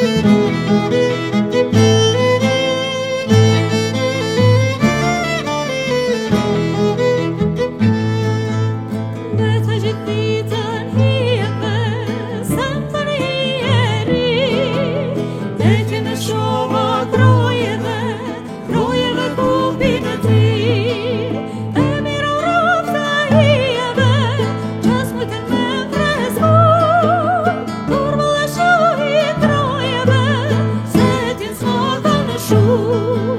Música 主